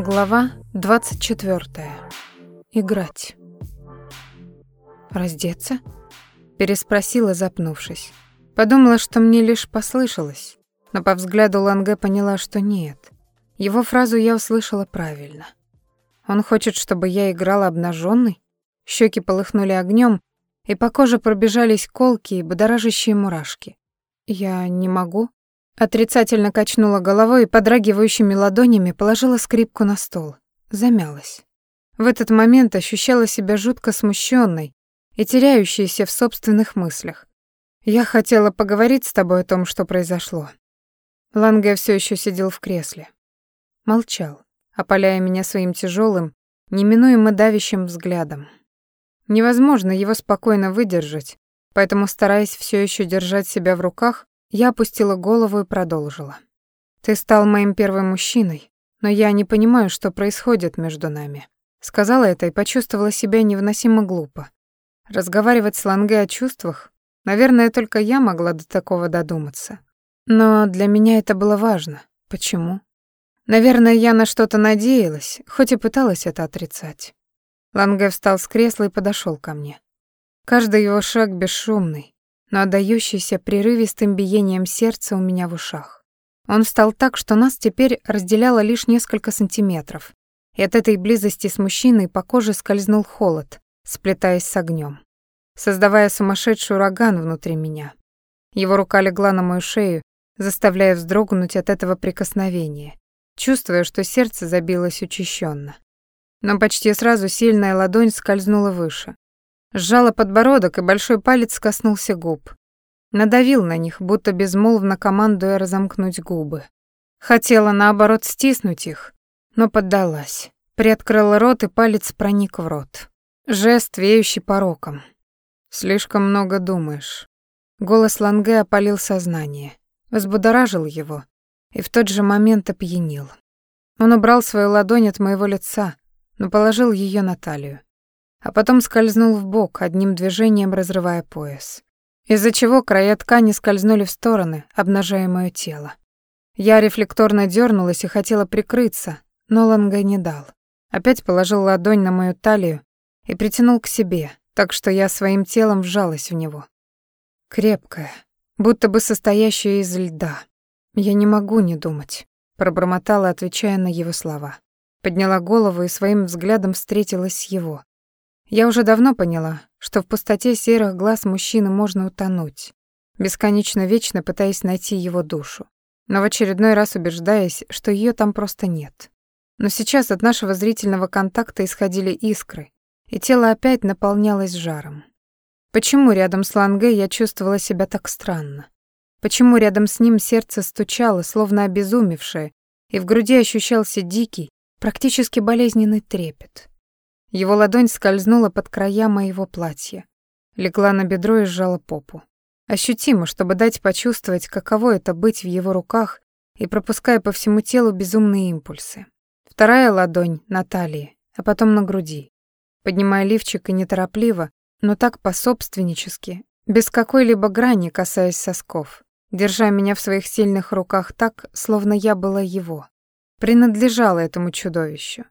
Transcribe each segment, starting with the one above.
Глава 24. Играть. «Раздеться?» — переспросила, запнувшись. Подумала, что мне лишь послышалось, но по взгляду Ланге поняла, что нет. Его фразу я услышала правильно. Он хочет, чтобы я играла обнаженной? Щеки полыхнули огнем, и по коже пробежались колки и будоражащие мурашки. Я не могу. Отрицательно качнула головой и подрагивающими ладонями положила скрипку на стол. Замялась. В этот момент ощущала себя жутко смущенной и теряющейся в собственных мыслях. Я хотела поговорить с тобой о том, что произошло. Ланге все еще сидел в кресле. Молчал, опаляя меня своим тяжелым, неминуемо давящим взглядом. Невозможно его спокойно выдержать, поэтому, стараясь все еще держать себя в руках, я опустила голову и продолжила. «Ты стал моим первым мужчиной, но я не понимаю, что происходит между нами». Сказала это и почувствовала себя невыносимо глупо. Разговаривать с Ланге о чувствах, наверное, только я могла до такого додуматься. Но для меня это было важно. Почему? Наверное, я на что-то надеялась, хоть и пыталась это отрицать. Ланге встал с кресла и подошел ко мне. Каждый его шаг бесшумный, но отдающийся прерывистым биением сердца у меня в ушах. Он встал так, что нас теперь разделяло лишь несколько сантиметров, и от этой близости с мужчиной по коже скользнул холод, сплетаясь с огнем, создавая сумасшедший ураган внутри меня. Его рука легла на мою шею, заставляя вздрогнуть от этого прикосновения, чувствуя, что сердце забилось учащенно. Но почти сразу сильная ладонь скользнула выше, Сжала подбородок, и большой палец коснулся губ. Надавил на них, будто безмолвно командуя разомкнуть губы. Хотела, наоборот, стиснуть их, но поддалась. Приоткрыла рот, и палец проник в рот. Жест, веющий пороком. «Слишком много думаешь». Голос Ланге опалил сознание, взбудоражил его и в тот же момент опьянил. Он убрал свою ладонь от моего лица, но положил ее на талию а потом скользнул в бок, одним движением разрывая пояс. Из-за чего края ткани скользнули в стороны, обнажая моё тело. Я рефлекторно дернулась и хотела прикрыться, но Ланга не дал. Опять положил ладонь на мою талию и притянул к себе, так что я своим телом вжалась в него. Крепкая, будто бы состоящая из льда. Я не могу не думать, пробормотала, отвечая на его слова. Подняла голову и своим взглядом встретилась с его. Я уже давно поняла, что в пустоте серых глаз мужчины можно утонуть, бесконечно вечно пытаясь найти его душу, но в очередной раз убеждаясь, что ее там просто нет. Но сейчас от нашего зрительного контакта исходили искры, и тело опять наполнялось жаром. Почему рядом с Ланге я чувствовала себя так странно? Почему рядом с ним сердце стучало, словно обезумевшее, и в груди ощущался дикий, практически болезненный трепет? Его ладонь скользнула под края моего платья, легла на бедро и сжала попу. Ощутимо, чтобы дать почувствовать, каково это быть в его руках и пропуская по всему телу безумные импульсы. Вторая ладонь на талии, а потом на груди. Поднимая лифчик и неторопливо, но так пособственнически, без какой-либо грани касаясь сосков, держа меня в своих сильных руках так, словно я была его. Принадлежала этому чудовищу.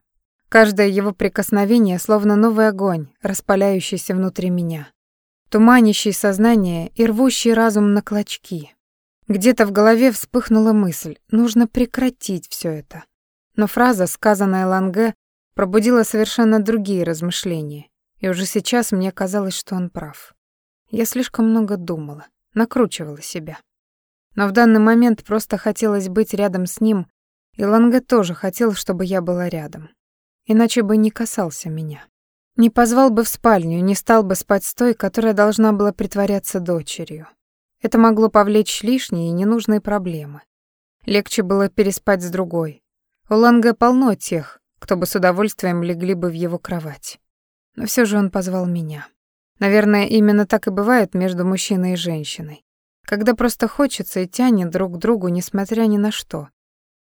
Каждое его прикосновение словно новый огонь, распаляющийся внутри меня, туманящий сознание и рвущий разум на клочки. Где-то в голове вспыхнула мысль, нужно прекратить все это. Но фраза, сказанная Ланге, пробудила совершенно другие размышления, и уже сейчас мне казалось, что он прав. Я слишком много думала, накручивала себя. Но в данный момент просто хотелось быть рядом с ним, и Ланге тоже хотел, чтобы я была рядом иначе бы не касался меня. Не позвал бы в спальню, не стал бы спать с той, которая должна была притворяться дочерью. Это могло повлечь лишние и ненужные проблемы. Легче было переспать с другой. У Ланга полно тех, кто бы с удовольствием легли бы в его кровать. Но все же он позвал меня. Наверное, именно так и бывает между мужчиной и женщиной. Когда просто хочется и тянет друг к другу, несмотря ни на что.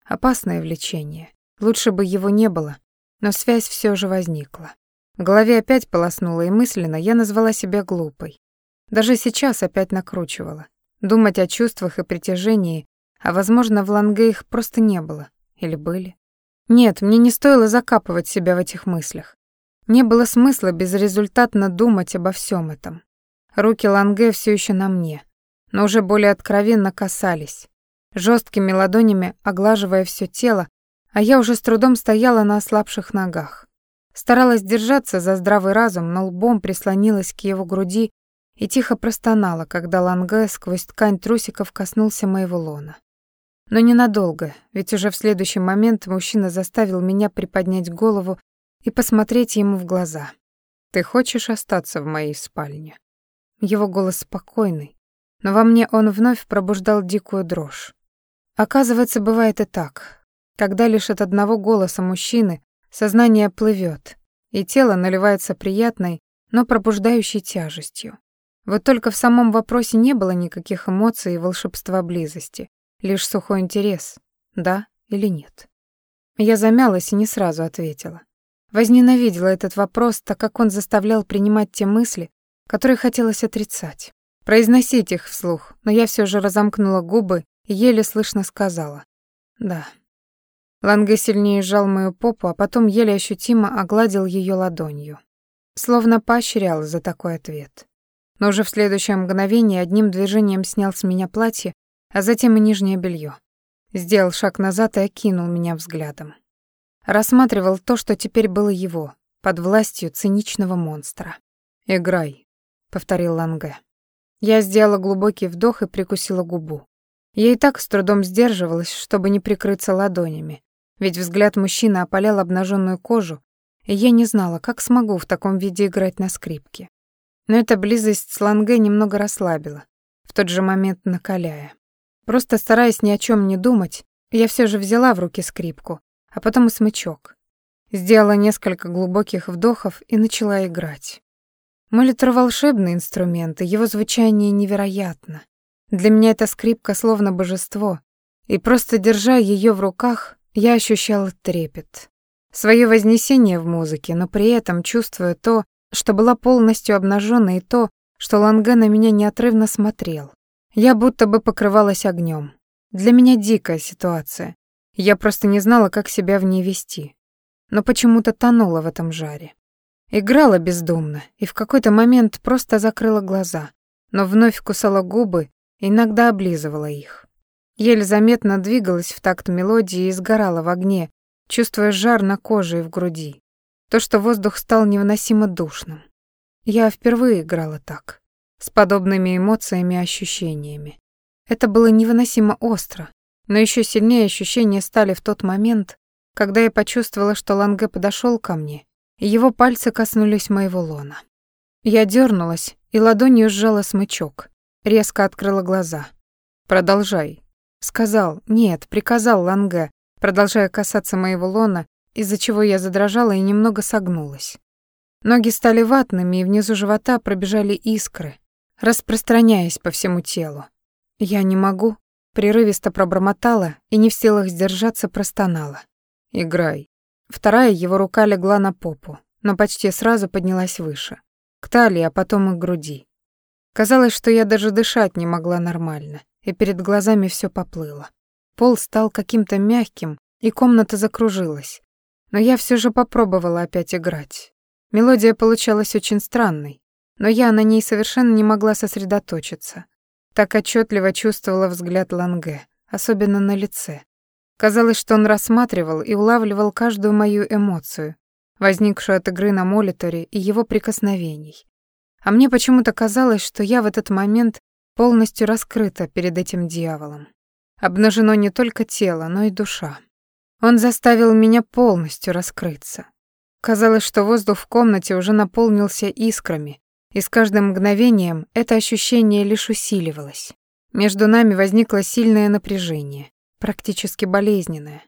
Опасное влечение. Лучше бы его не было, но связь все же возникла. В голове опять полоснула, и мысленно я назвала себя глупой. Даже сейчас опять накручивала. Думать о чувствах и притяжении, а, возможно, в Ланге их просто не было. Или были. Нет, мне не стоило закапывать себя в этих мыслях. Не было смысла безрезультатно думать обо всем этом. Руки Ланге все еще на мне, но уже более откровенно касались, жесткими ладонями оглаживая все тело, а я уже с трудом стояла на ослабших ногах. Старалась держаться за здравый разум, но лбом прислонилась к его груди и тихо простонала, когда Ланге сквозь ткань трусиков коснулся моего лона. Но ненадолго, ведь уже в следующий момент мужчина заставил меня приподнять голову и посмотреть ему в глаза. «Ты хочешь остаться в моей спальне?» Его голос спокойный, но во мне он вновь пробуждал дикую дрожь. Оказывается, бывает и так, когда лишь от одного голоса мужчины сознание плывет, и тело наливается приятной, но пробуждающей тяжестью. Вот только в самом вопросе не было никаких эмоций и волшебства близости, лишь сухой интерес, да или нет. Я замялась и не сразу ответила. Возненавидела этот вопрос, так как он заставлял принимать те мысли, которые хотелось отрицать. Произносить их вслух, но я все же разомкнула губы и еле слышно сказала «да». Ланге сильнее сжал мою попу, а потом еле ощутимо огладил ее ладонью. Словно поощрял за такой ответ. Но уже в следующее мгновение одним движением снял с меня платье, а затем и нижнее белье. Сделал шаг назад и окинул меня взглядом. Рассматривал то, что теперь было его, под властью циничного монстра. «Играй», — повторил Ланге. Я сделала глубокий вдох и прикусила губу. Я и так с трудом сдерживалась, чтобы не прикрыться ладонями, ведь взгляд мужчины опалял обнаженную кожу, и я не знала, как смогу в таком виде играть на скрипке. Но эта близость с Ланге немного расслабила, в тот же момент накаляя. Просто стараясь ни о чем не думать, я все же взяла в руки скрипку, а потом и смычок. Сделала несколько глубоких вдохов и начала играть. Молитор — волшебный инструмент, и его звучание невероятно. Для меня эта скрипка словно божество, и просто держа ее в руках, я ощущала трепет. Свое вознесение в музыке, но при этом чувствуя то, что была полностью обнажена, и то, что Ланге на меня неотрывно смотрел. Я будто бы покрывалась огнем. Для меня дикая ситуация. Я просто не знала, как себя в ней вести. Но почему-то тонула в этом жаре. Играла бездумно и в какой-то момент просто закрыла глаза, но вновь кусала губы, иногда облизывала их. Еле заметно двигалась в такт мелодии и сгорала в огне, чувствуя жар на коже и в груди. То, что воздух стал невыносимо душным. Я впервые играла так, с подобными эмоциями и ощущениями. Это было невыносимо остро, но еще сильнее ощущения стали в тот момент, когда я почувствовала, что Ланге подошел ко мне, и его пальцы коснулись моего лона. Я дернулась и ладонью сжала смычок, резко открыла глаза. «Продолжай», Сказал, нет, приказал Ланге, продолжая касаться моего лона, из-за чего я задрожала и немного согнулась. Ноги стали ватными, и внизу живота пробежали искры, распространяясь по всему телу. Я не могу, прерывисто пробормотала и не в силах сдержаться простонала. «Играй». Вторая его рука легла на попу, но почти сразу поднялась выше, к талии, а потом и к груди. Казалось, что я даже дышать не могла нормально и перед глазами все поплыло. Пол стал каким-то мягким, и комната закружилась. Но я все же попробовала опять играть. Мелодия получалась очень странной, но я на ней совершенно не могла сосредоточиться. Так отчетливо чувствовала взгляд Ланге, особенно на лице. Казалось, что он рассматривал и улавливал каждую мою эмоцию, возникшую от игры на молиторе и его прикосновений. А мне почему-то казалось, что я в этот момент полностью раскрыта перед этим дьяволом. Обнажено не только тело, но и душа. Он заставил меня полностью раскрыться. Казалось, что воздух в комнате уже наполнился искрами, и с каждым мгновением это ощущение лишь усиливалось. Между нами возникло сильное напряжение, практически болезненное.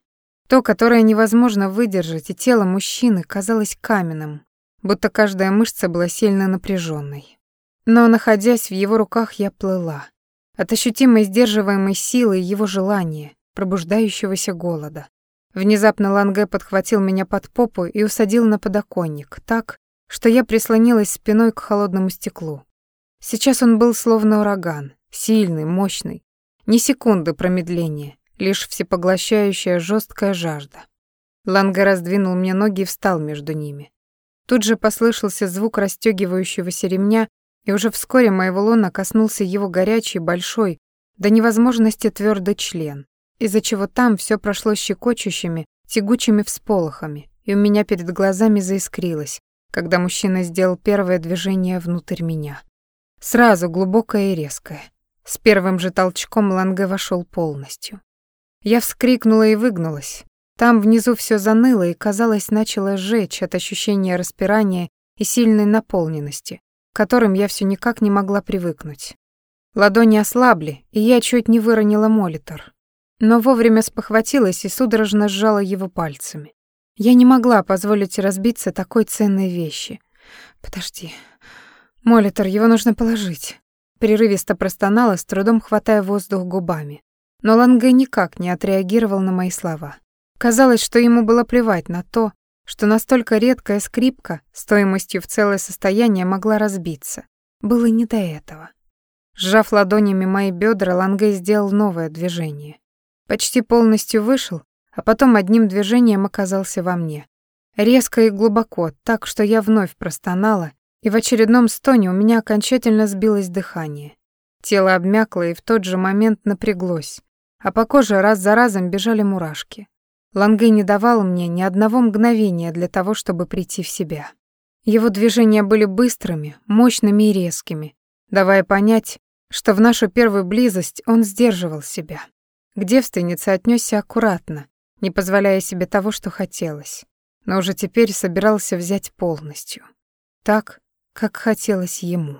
То, которое невозможно выдержать, и тело мужчины казалось каменным, будто каждая мышца была сильно напряженной. Но, находясь в его руках, я плыла. От ощутимой сдерживаемой силы его желания, пробуждающегося голода. Внезапно Ланге подхватил меня под попу и усадил на подоконник, так, что я прислонилась спиной к холодному стеклу. Сейчас он был словно ураган, сильный, мощный. Ни секунды промедления, лишь всепоглощающая жесткая жажда. Ланге раздвинул мне ноги и встал между ними. Тут же послышался звук расстёгивающегося ремня, и уже вскоре моего лона коснулся его горячий, большой, до невозможности твердый член, из-за чего там все прошло щекочущими, тягучими всполохами, и у меня перед глазами заискрилось, когда мужчина сделал первое движение внутрь меня. Сразу глубокое и резкое. С первым же толчком Ланге вошел полностью. Я вскрикнула и выгнулась, там внизу все заныло и, казалось, начало жечь от ощущения распирания и сильной наполненности, к которым я все никак не могла привыкнуть. Ладони ослабли, и я чуть не выронила молитор. Но вовремя спохватилась и судорожно сжала его пальцами. Я не могла позволить разбиться такой ценной вещи. Подожди. Молитор, его нужно положить. Прерывисто простонала, с трудом хватая воздух губами. Но Ланге никак не отреагировал на мои слова. Казалось, что ему было плевать на то, что настолько редкая скрипка стоимостью в целое состояние могла разбиться. Было не до этого. Сжав ладонями мои бедра, Лангей сделал новое движение. Почти полностью вышел, а потом одним движением оказался во мне. Резко и глубоко, так что я вновь простонала, и в очередном стоне у меня окончательно сбилось дыхание. Тело обмякло и в тот же момент напряглось, а по коже раз за разом бежали мурашки. Ланге не давал мне ни одного мгновения для того, чтобы прийти в себя. Его движения были быстрыми, мощными и резкими, давая понять, что в нашу первую близость он сдерживал себя. К девственнице отнесся аккуратно, не позволяя себе того, что хотелось, но уже теперь собирался взять полностью. Так, как хотелось ему.